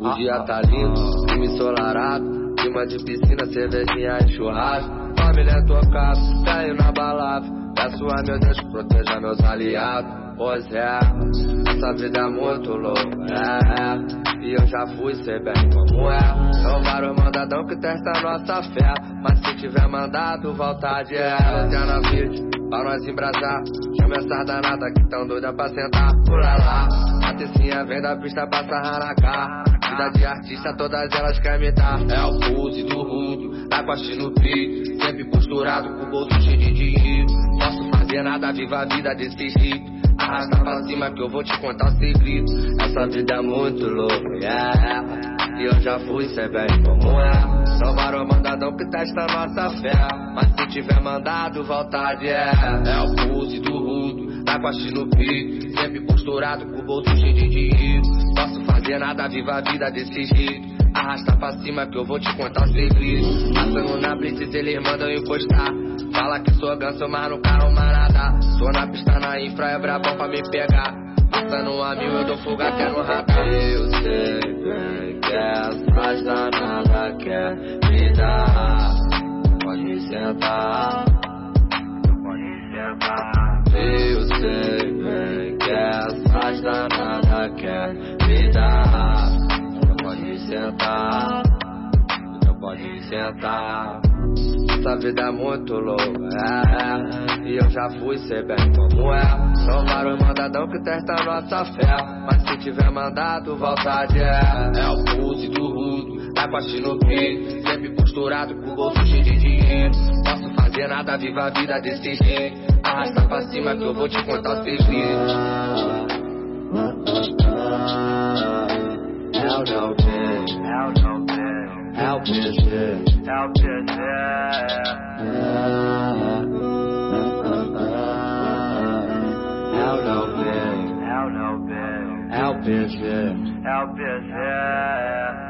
O dia tá lindo, clima ensolarado, clima de piscina, cervejinha e churrasco. Família tocada, caiu na balada. Peço a meu Deus que proteja meus aliados. Pois é, essa vida é muito louca, é, é. Eu já fui, sei bem como é. São vários mandadão que testa nossa fé. Mas se tiver mandado, vontade é. Ela na vídeo pra nós embrasar. Chama essa danada que tão doida pra sentar. Pula lá, a tecinha vem da pista pra sarrar na cara. Vida de artista, todas elas querem me dar. É o pose do rudo, tá com a no peito. Sempre posturado com o bolso cheio de dinheiro. Posso fazer nada, viva a vida desse jeito. Arrasta pra cima que eu vou te contar segredo. Essa vida é muito louca, yeah. E eu já fui, cê bem como é. São vários mandadão que testa nossa fé. Mas se tiver mandado, vontade é. É o pose do rudo, tá no peito. Sempre posturado com o bolso cheio de dinheiro. Posso fazer nada, viva a vida desse jeito. Arrasta pra cima que eu vou te contar o segredo. Passando na blitz, eles mandam encostar. Fala que sou ganso, mas no carro marada. Tô na pista na infra, é brabão pra me pegar. Passando a mil, eu dou fuga até no radar. Eu sei bem que essas quer me dar. Pode sentar. Sentar. Essa vida é muito louca, é, é. E eu já fui, sei bem como é. São vários mandadão que testa nossa fé. Mas se tiver mandado, vontade é. É o pulse do rudo, tá com a no peito. Sempre posturado com bolso cheio de dinheiro. Posso fazer nada, viva a vida desse jeito. Arrasta pra cima que eu vou te contar os segredos. Hell no, Hell no, out this shit. Out this shit. Out of it. Out of it. Out this shit. Out this shit.